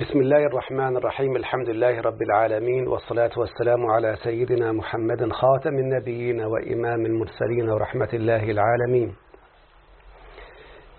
بسم الله الرحمن الرحيم الحمد لله رب العالمين والصلاة والسلام على سيدنا محمد خاتم النبيين وإمام المرسلين ورحمة الله العالمين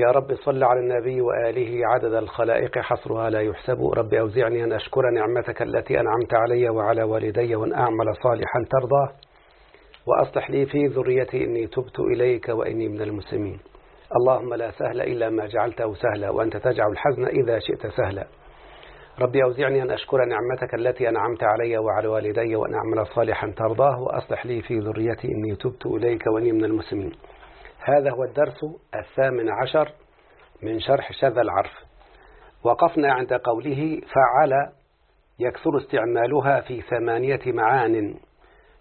يا رب صل على النبي وآله عدد الخلائق حصرها لا يحسب رب أوزعني أن أشكر نعمتك التي أنعمت علي وعلى والدي وأن أعمل صالحا ترضاه وأصلح لي في ذريتي إني تبت إليك وإني من المسلمين اللهم لا سهل إلا ما جعلته سهلا وأنت تجعل الحزن إذا شئت سهلا ربي أوزعني أن أشكر نعمتك التي أنعمت علي وعلى والدي وأن أعمل صالحا ترضاه وأصلح لي في ذريتي إني تبت إليك وإني من المسلمين. هذا هو الدرس الثامن عشر من شرح شذا العرف. وقفنا عند قوله فعل يكثر استعمالها في ثمانية معان.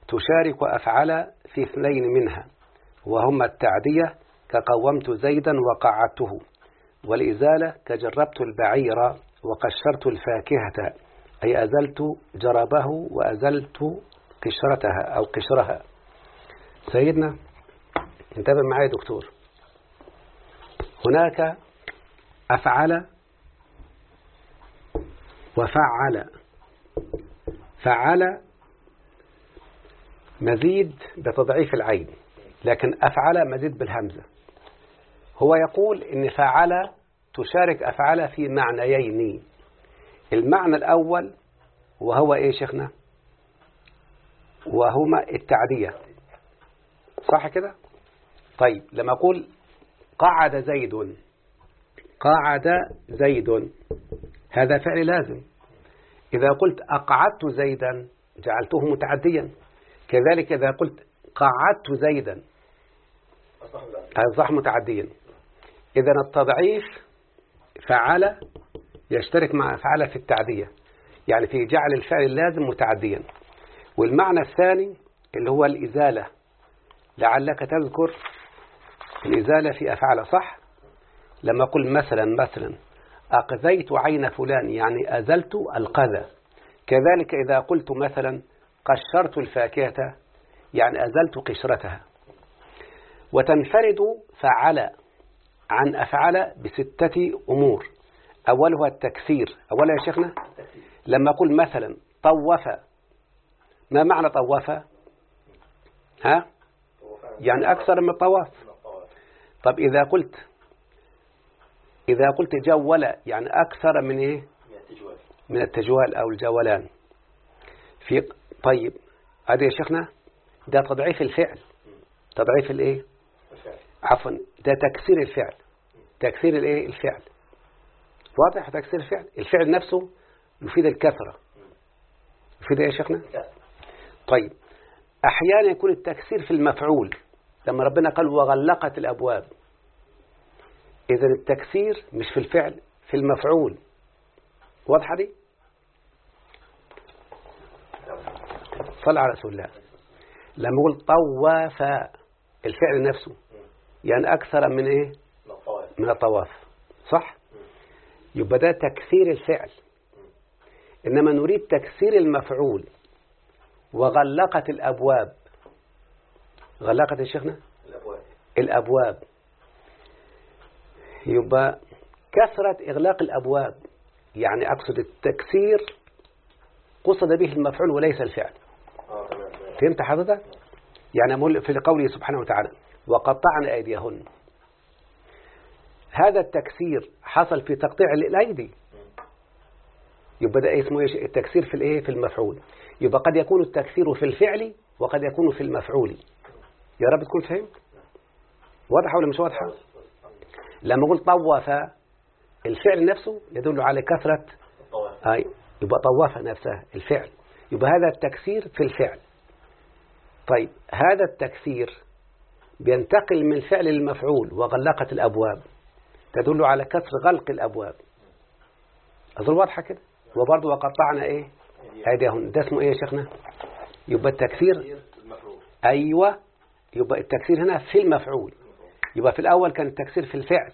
تشارك أفعل في اثنين منها. وهما التعدية كقومت زيدا وقعدته. والإزالة كجربت البعير. وقشرت الفاكهة أي أزلت جربه وأزلت قشرتها أو قشرها. سيدنا انتبه معي دكتور. هناك أفعل وفعل. فعل مزيد بتضعيف العين لكن أفعل مزيد بالهمزة. هو يقول إن فعل تشارك أفعال في معنيين. المعنى الأول وهو إيه شيخنا؟ وهما التعدية. صح كده؟ طيب لما أقول قعد زيد قعد زيد هذا فعل لازم. إذا قلت أقعدت زيدا جعلته متعديا. كذلك إذا قلت قعدت زيدا أصبح متعديا. إذا التضعيف فعل يشترك مع فعل في التعدية. يعني في جعل الفعل اللازم متعديا. والمعنى الثاني اللي هو الإزالة. لعلك تذكر الإزالة في أفعال صح؟ لما أقول مثلا مثلا أقذيت عين فلان يعني أزلت القذى. كذلك إذا قلت مثلا قشرت الفاكهة يعني أزلت قشرتها. وتنفرد فعل عن أفعل بستة أمور. أولها التكسير أولها يا شيخنا؟ لما أقول مثلا طوف. ما معنى طوف؟ ها؟ يعني أكثر من الطواف طب إذا قلت إذا قلت جول يعني أكثر من إيه؟ من التجوال أو الجولان. في طيب هذا يا شيخنا ده تضعيف الفعل. تضعيف الإيه؟ عفوا. ده تكسير الفعل. تكسير الايه؟ الفعل. واضح تكسير الفعل؟ الفعل نفسه يفيد الكثرة. يفيد إيه يا شيخنا؟ طيب. أحيانا يكون التكسير في المفعول لما ربنا قال وغلقت الأبواب. إذا التكسير مش في الفعل في المفعول. واضحة دي؟ صل على رسول الله. لما يقول طواف الفعل نفسه. يعني أكثر من إيه؟ من الطواف. صح؟ يبقى ده تكثير الفعل. إنما نريد تكثير المفعول وغلقت الأبواب. غلقت يا شيخنا؟ الأبواب. الأبواب. يبقى كثرة إغلاق الأبواب يعني أقصد التكثير قصد به المفعول وليس الفعل. تمام. فهمت حضرتك؟ يعني في قوله سبحانه وتعالى وقطعن أيديهن. هذا التكسير حصل في تقطيع الأيدي يبقى ده اسمه إيش؟ التكسير في الإيه؟ في المفعول. يبقى قد يكون التكسير في الفعل وقد يكون في المفعول. يا رب تكون فهمت واضحة ولا مش واضحة؟ لما أقول طوف الفعل نفسه يدل على كثرة أي يبقى طوف نفسها الفعل. يبقى هذا التكسير في الفعل. طيب هذا التكسير بينتقل من فعل المفعول وغلقت الأبواب تدل على كسر غلق الأبواب. أظن واضحة كده؟ وبرضه وقطعنا إيه؟ أيديهن. ده اسمه إيه يا شيخنا؟ يبقى التكسير أيوة. يبقى التكسير هنا في المفعول. يبقى في الأول كان التكسير في الفعل.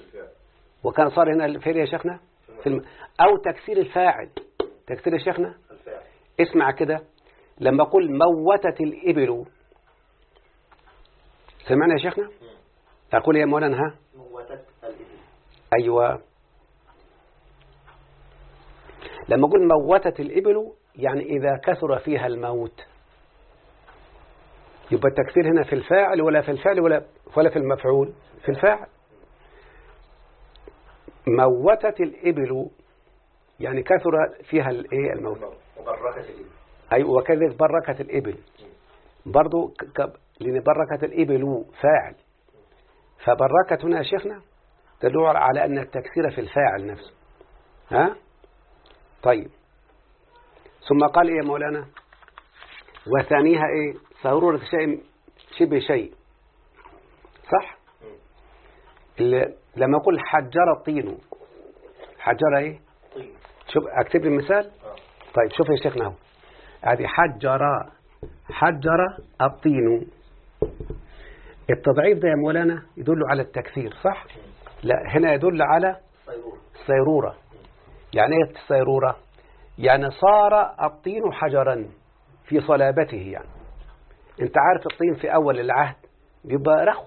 وكان صار هنا الفعل يا شيخنا؟ في الم... أو تكسير الفاعل. تكسير يا شيخنا؟ اسمع كده. لما أقول موتت الإبل سمعنا يا شيخنا؟ أقول يا مولانا ها؟ أيوة. لما أقول موتت الإبل يعني إذا كثر فيها الموت. يبقى التكثير هنا في الفاعل ولا في الفعل ولا ولا في المفعول؟ في الفاعل. موتت الإبل يعني كثر فيها الايه الموت؟ مبركة الإبل. أيوة وكذلك بركت الإبل. برضو لأن بركت الإبل فاعل. فبركت هنا يا شيخنا تدل على أن التكثير في الفاعل نفسه. ها؟ طيب. ثم قال إيه يا مولانا؟ وثانيها إيه؟ سرورة شيء شبه شيء. صح؟ اللي لما أقول حجر الطين. حجر إيه؟ شوف أكتب لي مثال آه. طيب شوف يا شيخنا هذه حجر حجر الطين. التضعيف ده يا مولانا يدل على التكثير صح؟ لا هنا يدل على صيرور الصيرورة يعني إيه الصيرورة يعني صار الطين حجرا في صلابته يعني. أنت عارف الطين في أول العهد بيبقى رخو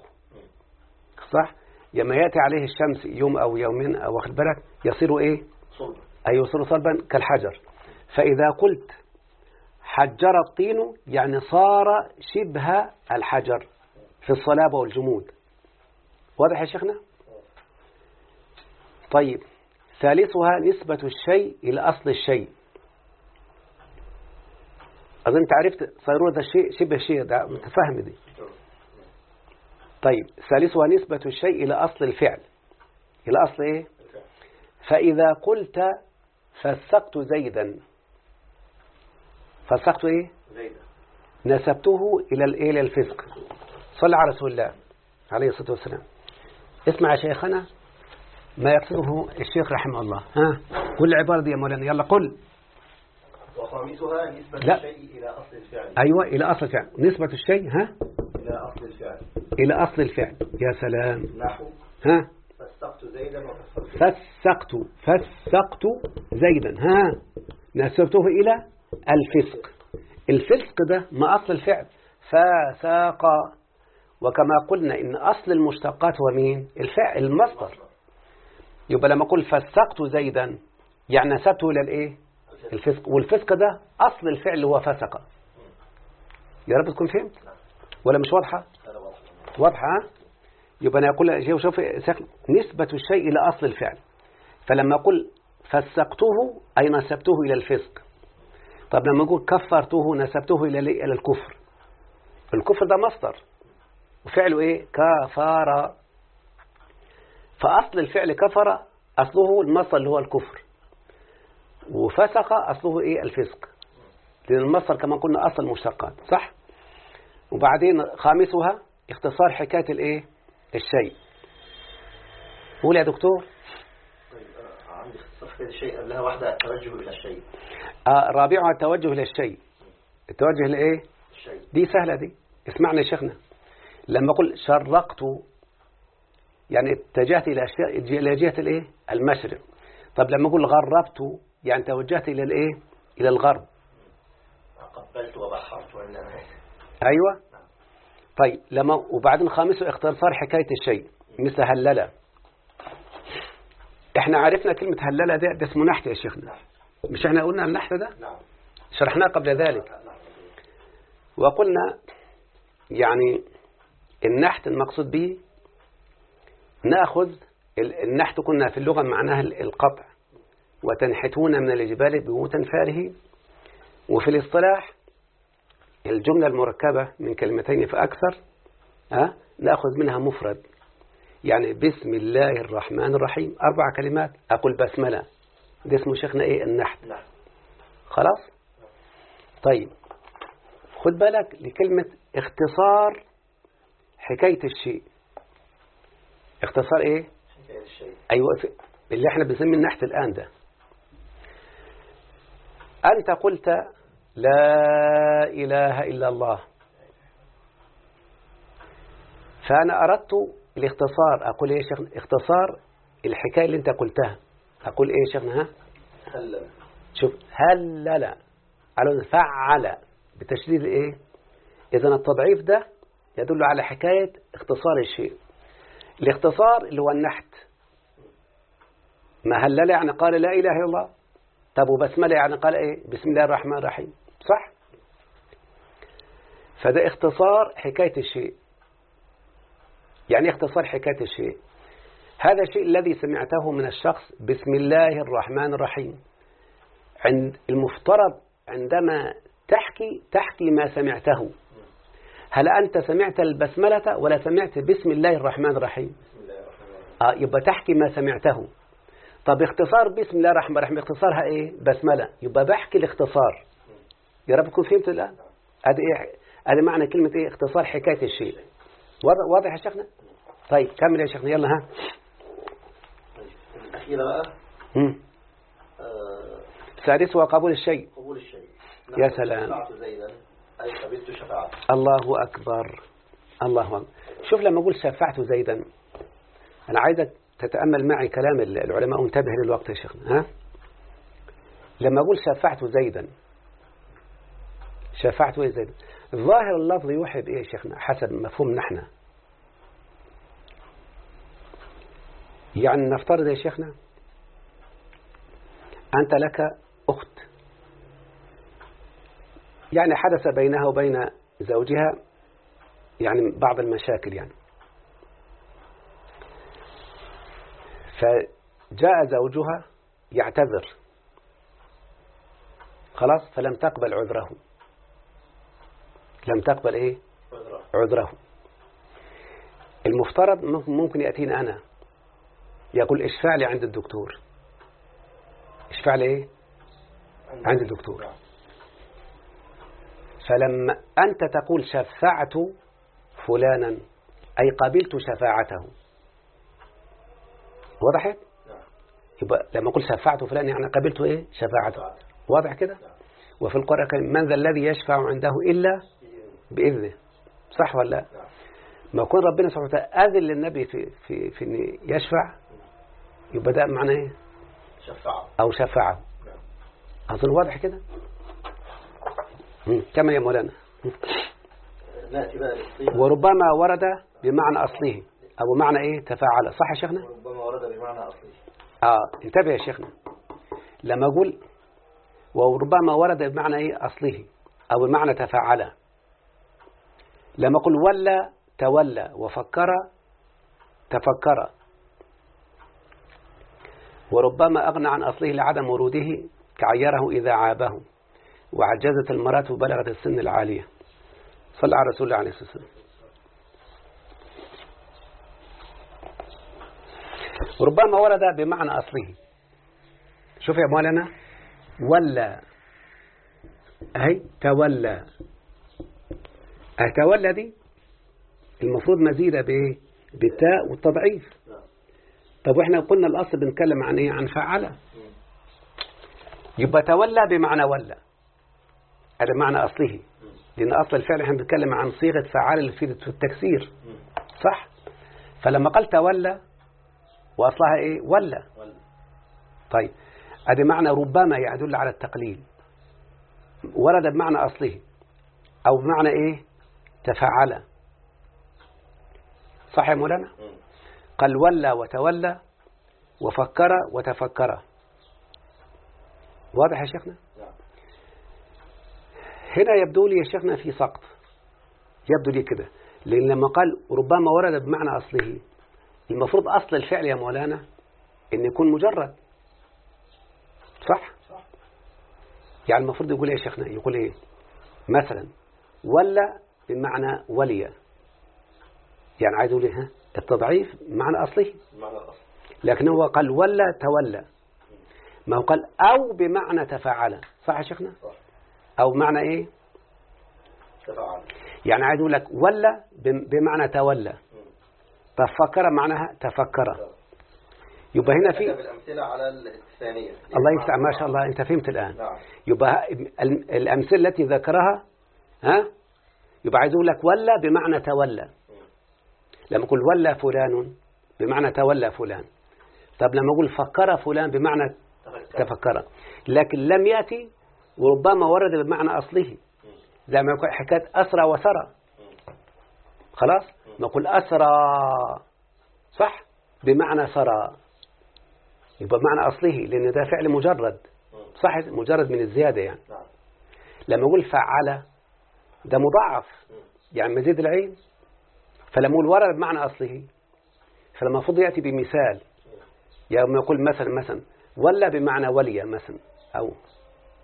صح؟ لما يأتي عليه الشمس يوم أو يومين أو واخد بالك؟ يصير إيه؟ صلب. أي يصير صلبا كالحجر. فإذا قلت حجر الطين يعني صار شبه الحجر. في الصلابة والجمود واضح يا شيخنا؟ طيب ثالثها نسبة الشيء إلى أصل الشيء. أظن أنت عرفت صيرورة ده شيء شبه شيء ده متفهم دي. طيب ثالثها نسبة الشيء إلى أصل الفعل. إلى أصل إيه؟ فإذا قلت فسقت زيدا. فسقت إيه؟ زيدة نسبته إلى الإيه؟ الفسق. صلى على رسول الله عليه الصلاة والسلام. اسمع يا شيخنا ما يقصده الشيخ رحمه الله. ها؟ قل العبارة دي يا مولانا. يلا قل. وخامسها نسبة لا. الشيء إلى أصل الفعل. أيوة إلى أصل الفعل. نسبة الشيء ها؟ إلى أصل الفعل. إلى أصل الفعل. يا سلام. نحو. ها؟ فاستقت زيدا وكسرت فسقت فسقت زيدا ها؟ نسبته إلى الفسق. الفسق ده ما أصل الفعل. فساق. وكما قلنا إن أصل المشتقات هو مين؟ الفعل المصدر. يبقى لما أقول فسقت زيدا يعني نسبته إلى الإيه؟ الفسق. والفسق ده أصل الفعل هو فسق. يا رب تكون فهمت؟ ولا مش واضحة؟ واضحة؟ يبقى أنا أقول شوف نسبة الشيء إلى أصل الفعل. فلما أقول فسقته أي نسبته إلى الفسق. طب لما أقول كفرته نسبته؟ إلى الكفر. الكفر ده مصدر. وفعله إيه؟ كفر فأصل الفعل كفر أصله المصدر اللي هو الكفر. وفسق أصله إيه؟ الفسق. لأن المصدر كما قلنا أصل المشتقات صح؟ وبعدين خامسها اختصار حكاية الإيه؟ الشيء. قول يا دكتور. عندي اختصار كده شيء قبلها واحدة التوجه إلى الشيء. آه رابعها التوجه للشيء التوجه لإيه؟ الشيء. دي سهلة دي. اسمعنا يا شيخنا. لما أقول شرقت يعني اتجهت إلى إلى جهة الإيه؟ المشرق. طب لما أقول غربت يعني توجهت إلى الإيه؟ إلى الغرب. قبلت وبحرت أيوة. طيب لما وبعدين خامسه اختصار حكاية الشيء مثل هللة. إحنا عرفنا كلمة هللة ده, ده اسمه نحت يا شيخنا. مش إحنا قلنا النحت ده؟ نعم. شرحناه قبل ذلك. وقلنا يعني النحت المقصود به نأخذ ال- النحت كنا في اللغة معناها ال- القطع وتنحتون من الجبال بيوتا فارهين وفي الاصطلاح الجملة المركبة من كلمتين فأكثر أه؟ نأخذ منها مفرد. يعني بسم الله الرحمن الرحيم أربع كلمات أقول بسملة ده اسمه شيخنا إيه؟ النحت. نعم. خلاص؟ طيب خد بالك لكلمة اختصار حكاية الشيء. اختصار إيه؟ حكاية الشيء. أيوه اللي إحنا بنسميه النحت الآن ده. أنت قلت لا إله إلا الله. فأنا أردت الاختصار. أقول إيه يا شيخنا؟ اختصار الحكاية اللي أنت قلتها. أقول إيه يا شيخنا؟ ها؟ هلا شوف هلل. على فعل بتشديد إيه اذا التضعيف ده يدل على حكاية اختصار الشيء. الاختصار اللي هو النحت. ما هلل يعني قال لا إله إلا الله؟ طب وبسملة يعني قال إيه؟ بسم الله الرحمن الرحيم. صح؟ فده اختصار حكاية الشيء. يعني اختصار حكاية الشيء؟ هذا الشيء الذي سمعته من الشخص بسم الله الرحمن الرحيم. عند المفترض عندما تحكي تحكي ما سمعته. هل أنت سمعت البسملة ولا سمعت بسم الله الرحمن الرحيم؟ آه يبقى تحكي ما سمعته. طب اختصار بسم الله الرحمن الرحيم اختصارها إيه؟ بسملة. يبقى بحكي الاختصار. يا رب تكون فهمت الآن؟ هذا إيه؟ هذا معنى كلمة إيه؟ اختصار حكاية الشيء. واضح, يا شيخنا؟ طيب كمل يا شيخنا. يلا ها. الأخيرة بقى. آه، سادسها قبول الشيء. قبول الشيء. يا نحن سلام. زيدا. الله أكبر. الله أكبر. شوف لما أقول شفعت زيدا أنا عايزك تتأمل معي كلام العلماء. وانتبه للوقت يا شيخنا ها؟ لما أقول شفعت زيدا شفعت إيه زيدا؟ ظاهر اللفظ يوحي بإيه يا شيخنا؟ حسب مفهوم نحن. يعني نفترض يا شيخنا أنت لك يعني حدث بينها وبين زوجها يعني بعض المشاكل يعني. فجاء زوجها يعتذر. خلاص فلم تقبل عذره. لم تقبل إيه؟ عذرا عذره. المفترض ممكن- يأتيني أنا. يقول اشفع لي عند الدكتور؟ اشفع لي إيه؟ عند الدكتور. فلما أنت تقول شفعت فلانا أي قبلت شفاعته وضحت؟ نعم. يبقى لما أقول شفعت فلان يعني قبلت إيه؟ شفاعته شفاعته. واضح كده؟ نعم. وفي القرآن الكريم من ذا الذي يشفع عنده إلا بإذن. بإذنه صح ولا لا؟ نعم. ما يكون ربنا سبحانه وتعالى أذن للنبي في في في إن يشفع يبقى ده معناه إيه؟ شفاعة أو شفعه نعم. أظن واضح كده؟ كما يا مولانا. نأتي بقى وربما ورد بمعنى أصله. أو معنى إيه؟ تفاعل. صح يا شيخنا؟ وربما ورد بمعنى أصلي آه انتبه يا شيخنا. لما أقول وربما ورد بمعنى إيه؟ أصله. أو بمعنى تفاعل. لما أقول ولا تولى. وفكر تفكر. وربما أغنى عن أصله لعدم وروده كعيره إذا عابه. وعجزت المرأة وبلغت السن العالية. صلى على رسول الله عليه الصلاة والسلام ربما ورد بمعنى أصله. شوف يا مولانا ولا أهي تولى. أتولى دي المفروض مزيدة بإيه بالتاء والتضعيف. طب وإحنا قلنا الأصل بنتكلم عن إيه؟ عن فعل يبقى تولى بمعنى ولى. هذا معنى أصله. لأن أصل الفعل إحنا بنتكلم عن صيغة فعال في التكسير. صح؟ فلما قال تولى وأصلها إيه؟ ولا. طيب. هذا معنى ربما يدل على التقليل. ورد بمعنى أصله. أو بمعنى إيه؟ تفعل. صح يا مولانا. قال ولى وتولى وفكر وتفكر. واضح يا شيخنا. هنا يبدو لي يا شيخنا في سقط. يبدو لي كده. لأن لما قال ربما ورد بمعنى أصله المفروض أصل الفعل يا مولانا أن يكون مجرد. صح؟ صح. يعني المفروض يقول إيه يا شيخنا؟ يقول إيه؟ مثلا ولا بمعنى ولي. يعني عايز يقول إيه؟ ها؟ التضعيف معنى أصله. بمعنى الأصل لكن هو قال ولا تولى. ما هو قال أو بمعنى تفاعل. صح يا شيخنا؟ صح. أو معنى إيه؟ يعني عايز أقول لك ولا بم- بمعنى تولى. تفكر معناها تفكر. يبقى هنا في الأمثلة على الثانية. الله يفتح ما شاء الله. أنت فهمت الآن. نعم. يبقى الأمثلة التي ذكرها ها؟ يبقى عايز أقول لك ولا بمعنى تولى. لما أقول ولا فلان بمعنى تولى فلان. طب لما أقول فكر فلان بمعنى تفكر. لكن لم يأتي وربما ورد بمعنى أصله. زي ما يقول حكاية أسرى وسرى. خلاص؟ نقول أسرى. صح؟ بمعنى سرى. يبقى بمعنى أصله لأن ده فعل مجرد. صح؟ مجرد من الزيادة يعني. لما أقول فعل ده مضاعف. يعني مزيد العين. فلما أقول ورد بمعنى أصله فلما المفروض يأتي بمثال. يعني يقول مثلا مثلا ولا بمعنى ولي مثلا أو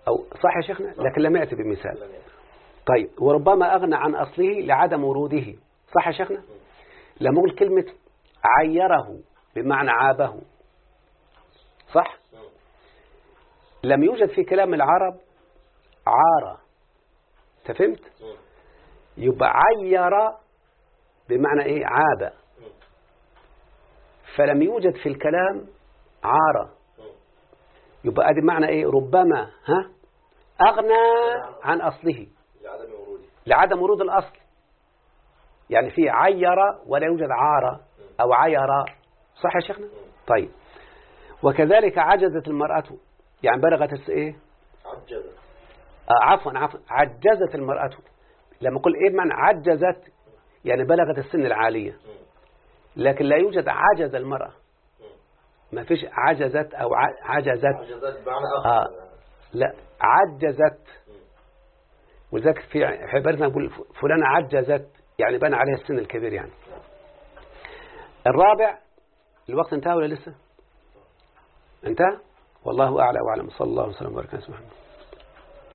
أو صح يا شيخنا لكن لم يأتي بمثال. طيب وربما أغنى عن أصله لعدم وروده صح يا شيخنا لما أقول كلمة عيره بمعنى عابه صح لم يوجد في كلام العرب عارة أنت فهمت مم. يبقى عير بمعنى إيه عاب. فلم يوجد في الكلام عارة مم. يبقى ادي معنى إيه؟ ربما ها؟ أغنى عن أصله. لعدم وروده لعدم ورود الأصل. يعني في عير ولا يوجد عار أو عير. صح يا شيخنا؟ طيب. وكذلك عجزت المرأة. يعني بلغت إيه؟ عجز آه عفوا عفوا. عجزت المرأة. لما أقول إيه معنى عجزت؟ يعني بلغت السن العالية. لكن لا يوجد عجز المرأة. ما فيش عجزت أو ع- عجزت. عجزت بمعنى آه. لا عجزت. ولذلك في عبارتنا نقول فلانة عجزت يعني بنى عليها السن الكبير يعني. الرابع الوقت انتهى ولا لسه؟ انتهى؟ والله أعلى وأعلم. صلى الله وسلم وبارك على سيدنا محمد.